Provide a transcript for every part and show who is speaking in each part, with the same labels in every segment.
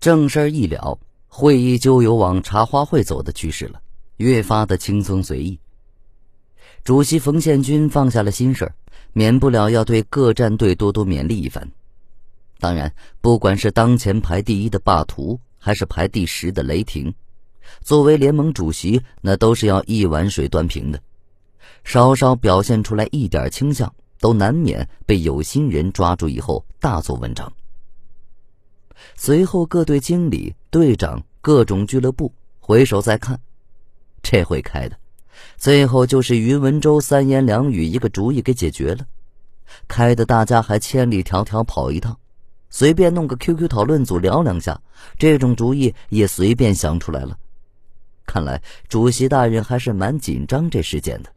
Speaker 1: 正事一了，会议就有往茶话会走的趋势了，越发的轻松随意。主席冯宪军放下了心事免不了要对各战队多多勉励一番。当然，不管是当前排第一的霸图，还是排第十的雷霆，作为联盟主席，那都是要一碗水端平的。稍稍表现出来一点倾向，都难免被有心人抓住以后大做文章。随后，各队经理、队长、各种俱乐部回首再看，这会开的，最后就是于文州三言两语一个主意给解决了，开的大家还千里迢迢跑一趟，随便弄个 QQ 讨论组聊两下，这种主意也随便想出来了。看来主席大人还是蛮紧张这事件的。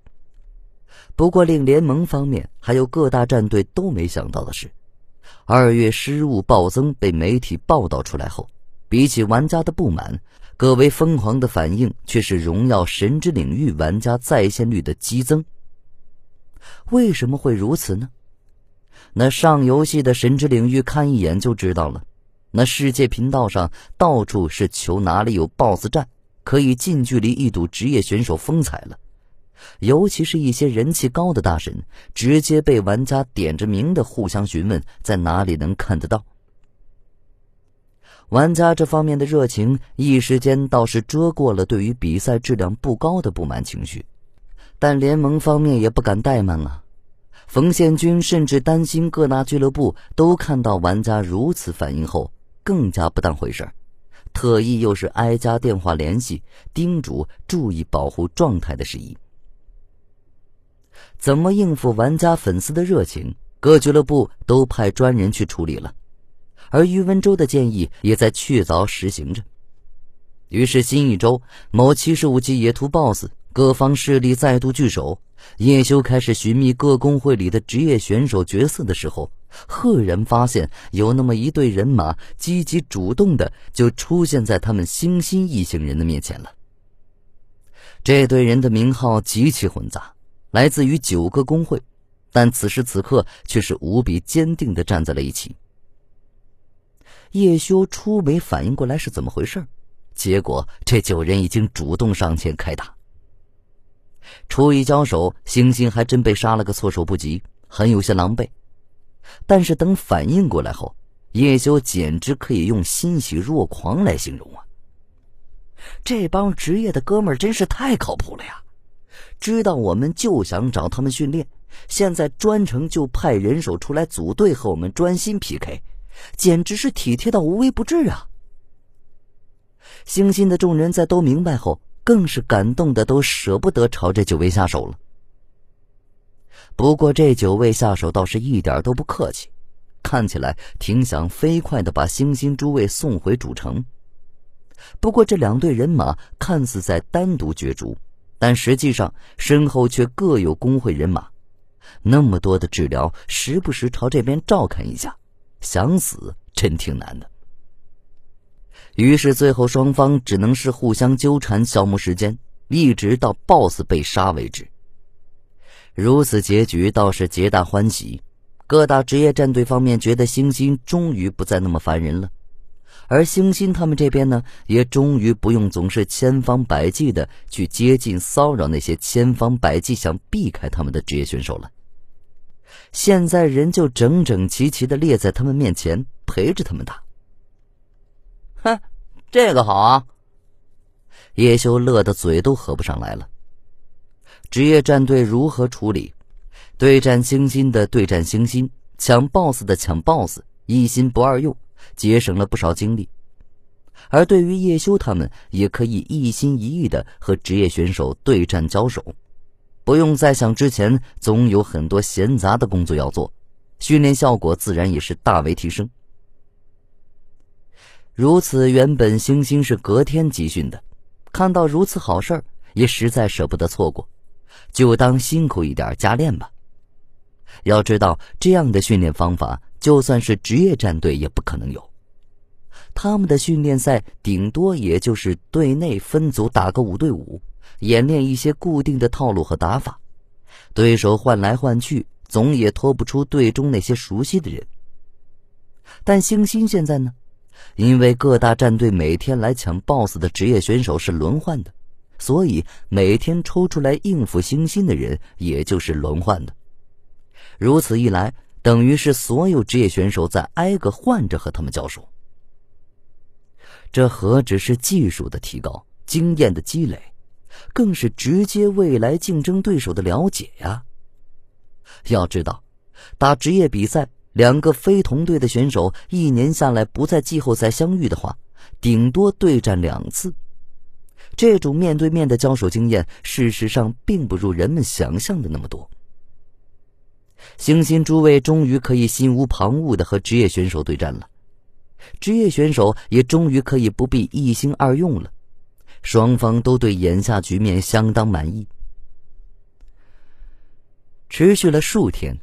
Speaker 1: 不过，令联盟方面还有各大战队都没想到的是，二月失误暴增被媒体报道出来后，比起玩家的不满，各位疯狂的反应却是荣耀神之领域玩家在线率的激增。为什么会如此呢？那上游戏的神之领域看一眼就知道了，那世界频道上到处是求哪里有 BOSS 战，可以近距离一睹职业选手风采了。尤其是一些人气高的大神，直接被玩家点着名的互相询问在哪里能看得到。玩家这方面的热情，一时间倒是遮过了对于比赛质量不高的不满情绪，但联盟方面也不敢怠慢啊。冯宪军甚至担心各大俱乐部都看到玩家如此反应后，更加不当回事特意又是挨家电话联系，叮嘱注意保护状态的事宜。怎么应付玩家粉丝的热情？各俱乐部都派专人去处理了，而于文州的建议也在确凿实行着。于是新一周某七十五级野图 BOSS，各方势力再度聚首。叶修开始寻觅各工会里的职业选手角色的时候，赫然发现有那么一队人马积极主动的就出现在他们星星一行人的面前了。这队人的名号极其混杂。来自于九个工会，但此时此刻却是无比坚定的站在了一起。叶修初没反应过来是怎么回事，结果这九人已经主动上前开打。初一交手，星星还真被杀了个措手不及，很有些狼狈。但是等反应过来后，叶修简直可以用欣喜若狂来形容啊！这帮职业的哥们儿真是太靠谱了呀！知道我们就想找他们训练，现在专程就派人手出来组队和我们专心 PK，简直是体贴到无微不至啊！星星的众人在都明白后，更是感动的都舍不得朝这九位下手了。不过这九位下手倒是一点都不客气，看起来挺想飞快的把星星诸位送回主城。不过这两队人马看似在单独角逐。但实际上，身后却各有工会人马，那么多的治疗，时不时朝这边照看一下，想死真挺难的。于是最后双方只能是互相纠缠，消磨时间，一直到 BOSS 被杀为止。如此结局倒是皆大欢喜，各大职业战队方面觉得星星终于不再那么烦人了。而星星他们这边呢，也终于不用总是千方百计的去接近骚扰那些千方百计想避开他们的职业选手了。现在人就整整齐齐的列在他们面前，陪着他们打。
Speaker 2: 哼，这个好啊！
Speaker 1: 叶修乐得嘴都合不上来了。职业战队如何处理？对战星星的对战星星，抢 BOSS 的抢 BOSS，一心不二用。节省了不少精力，而对于叶修他们，也可以一心一意的和职业选手对战交手，不用再想之前总有很多闲杂的工作要做，训练效果自然也是大为提升。如此，原本星星是隔天集训的，看到如此好事也实在舍不得错过，就当辛苦一点加练吧。要知道，这样的训练方法。就算是职业战队也不可能有，他们的训练赛顶多也就是队内分组打个五对五，演练一些固定的套路和打法，对手换来换去，总也拖不出队中那些熟悉的人。但星星现在呢，因为各大战队每天来抢 BOSS 的职业选手是轮换的，所以每天抽出来应付星星的人也就是轮换的。如此一来，等于是所有职业选手在挨个换着和他们交手。这何止是技术的提高、经验的积累，更是直接未来竞争对手的了解呀！要知道，打职业比赛。两个非同队的选手一年下来不在季后赛相遇的话，顶多对战两次。这种面对面的交手经验，事实上并不如人们想象的那么多。星星诸位终于可以心无旁骛的和职业选手对战了，职业选手也终于可以不必一心二用了。双方都对眼下局面相当满意。持续了数天。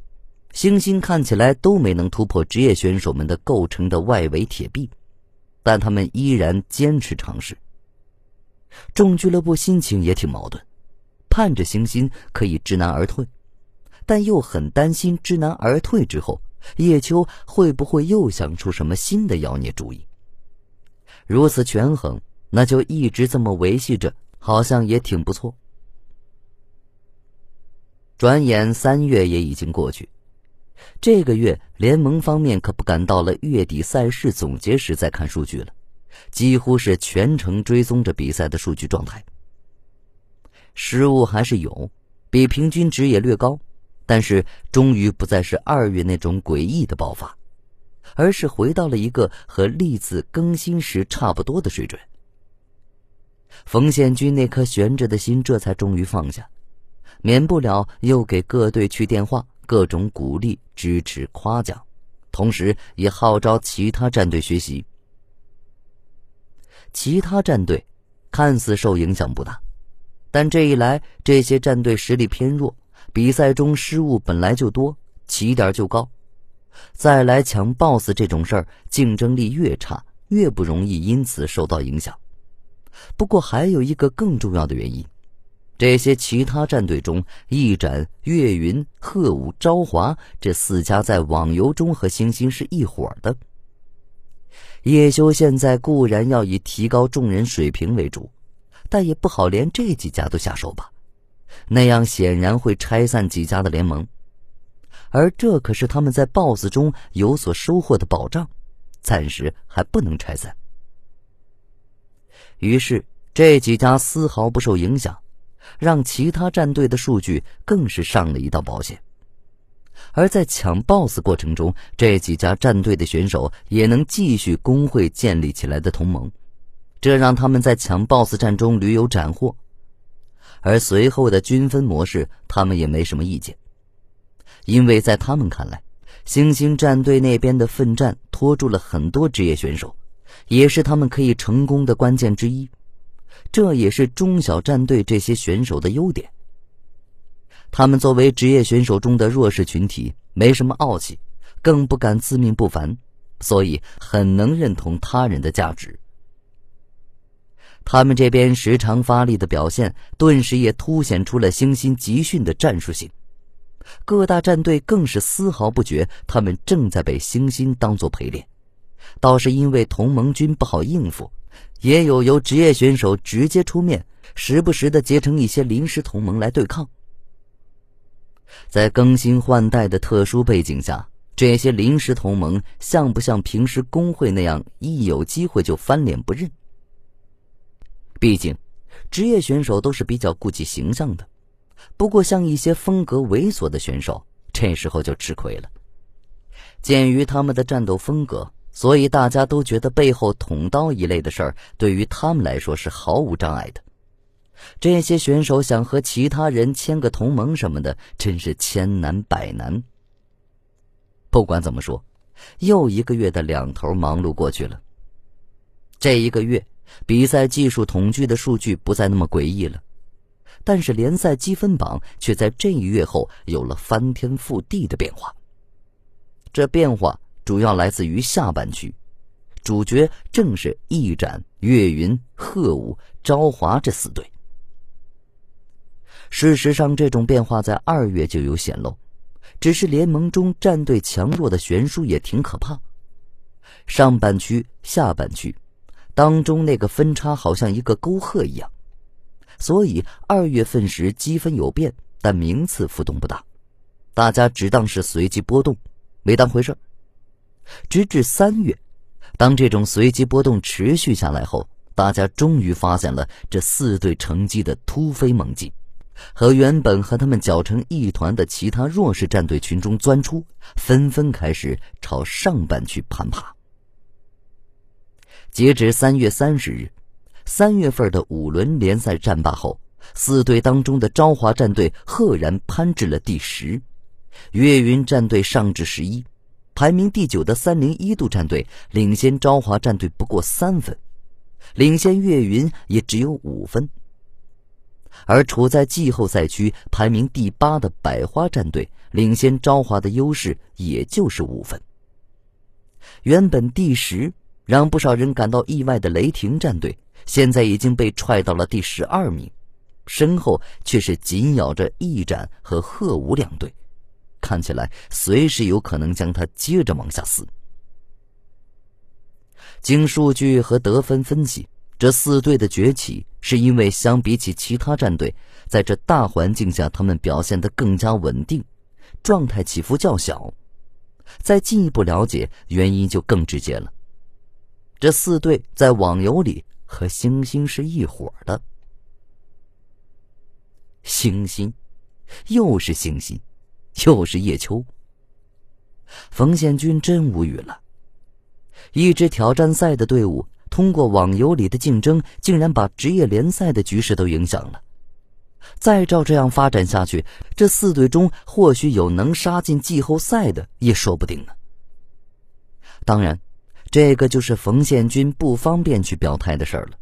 Speaker 1: 星星看起来都没能突破职业选手们的构成的外围铁壁，但他们依然坚持尝试。众俱乐部心情也挺矛盾，盼着星星可以知难而退，但又很担心知难而退之后，叶秋会不会又想出什么新的妖孽主意。如此权衡，那就一直这么维系着，好像也挺不错。转眼三月也已经过去。这个月联盟方面可不敢到了月底赛事总结时再看数据了，几乎是全程追踪着比赛的数据状态。失误还是有，比平均值也略高，但是终于不再是二月那种诡异的爆发，而是回到了一个和历次更新时差不多的水准。冯宪军那颗悬着的心这才终于放下，免不了又给各队去电话。各种鼓励、支持、夸奖，同时也号召其他战队学习。其他战队看似受影响不大，但这一来，这些战队实力偏弱，比赛中失误本来就多，起点就高，再来抢 BOSS 这种事儿，竞争力越差，越不容易因此受到影响。不过还有一个更重要的原因。这些其他战队中，一展、岳云、鹤舞、朝华这四家在网游中和星星是一伙的。叶修现在固然要以提高众人水平为主，但也不好连这几家都下手吧？那样显然会拆散几家的联盟，而这可是他们在 BOSS 中有所收获的保障，暂时还不能拆散。于是这几家丝毫不受影响。让其他战队的数据更是上了一道保险，而在抢 BOSS 过程中，这几家战队的选手也能继续工会建立起来的同盟，这让他们在抢 BOSS 战中屡有斩获。而随后的均分模式，他们也没什么意见，因为在他们看来，星星战队那边的奋战拖住了很多职业选手，也是他们可以成功的关键之一。这也是中小战队这些选手的优点。他们作为职业选手中的弱势群体，没什么傲气，更不敢自命不凡，所以很能认同他人的价值。他们这边时常发力的表现，顿时也凸显出了星星集训的战术性。各大战队更是丝毫不觉他们正在被星星当作陪练，倒是因为同盟军不好应付。也有由职业选手直接出面，时不时的结成一些临时同盟来对抗。在更新换代的特殊背景下，这些临时同盟像不像平时工会那样，一有机会就翻脸不认？毕竟，职业选手都是比较顾及形象的。不过，像一些风格猥琐的选手，这时候就吃亏了。鉴于他们的战斗风格。所以大家都觉得背后捅刀一类的事儿对于他们来说是毫无障碍的。这些选手想和其他人签个同盟什么的，真是千难百难。不管怎么说，又一个月的两头忙碌过去了。这一个月，比赛技术统计的数据不再那么诡异了，但是联赛积分榜却在这一月后有了翻天覆地的变化。这变化。主要来自于下半区，主角正是翼展、岳云、鹤舞、昭华这四队。事实上，这种变化在二月就有显露，只是联盟中战队强弱的悬殊也挺可怕。上半区、下半区当中那个分差好像一个沟壑一样，所以二月份时积分有变，但名次浮动不大，大家只当是随机波动，没当回事直至三月，当这种随机波动持续下来后，大家终于发现了这四队成绩的突飞猛进。和原本和他们搅成一团的其他弱势战队群中钻出，纷纷开始朝上半区攀爬。截止三月三十日，三月份的五轮联赛战罢后，四队当中的昭华战队赫然攀至了第十，岳云战队上至十一，排名第九的三零一度战队领先昭华战队不过三分，领先岳云也只有五分。而处在季后赛区排名第八的百花战队，领先昭华的优势也就是五分。原本第十，让不少人感到意外的雷霆战队，现在已经被踹到了第十二名，身后却是紧咬着翼展和鹤舞两队，看起来随时有可能将他接着往下撕。经数据和得分分析。这四队的崛起，是因为相比起其他战队，在这大环境下，他们表现得更加稳定，状态起伏较小。再进一步了解原因，就更直接了。这四队在网游里和星星是一伙的。星星，又是星星，又是叶秋。冯宪军真无语了。一支挑战赛的队伍。通过网游里的竞争，竟然把职业联赛的局势都影响了。再照这样发展下去，这四队中或许有能杀进季后赛的，也说不定呢。当然，这个就是冯宪军不方便去表态的事儿了。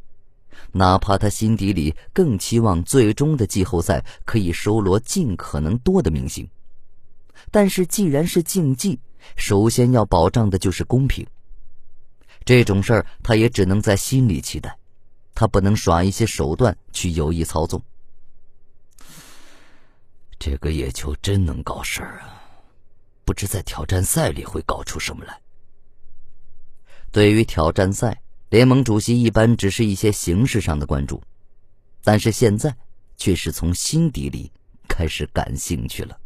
Speaker 1: 哪怕他心底里更期望最终的季后赛可以收罗尽可能多的明星，但是既然是竞技，首先要保障的就是公平。这种事儿，他也只能在心里期待，他不能耍一些手段去有意操纵。这个叶秋真能搞事儿啊！不知在挑战赛里会搞出什么来。对于挑战赛，联盟主席一般只是一些形式上的关注，但是现在却是从心底里开始感兴趣了。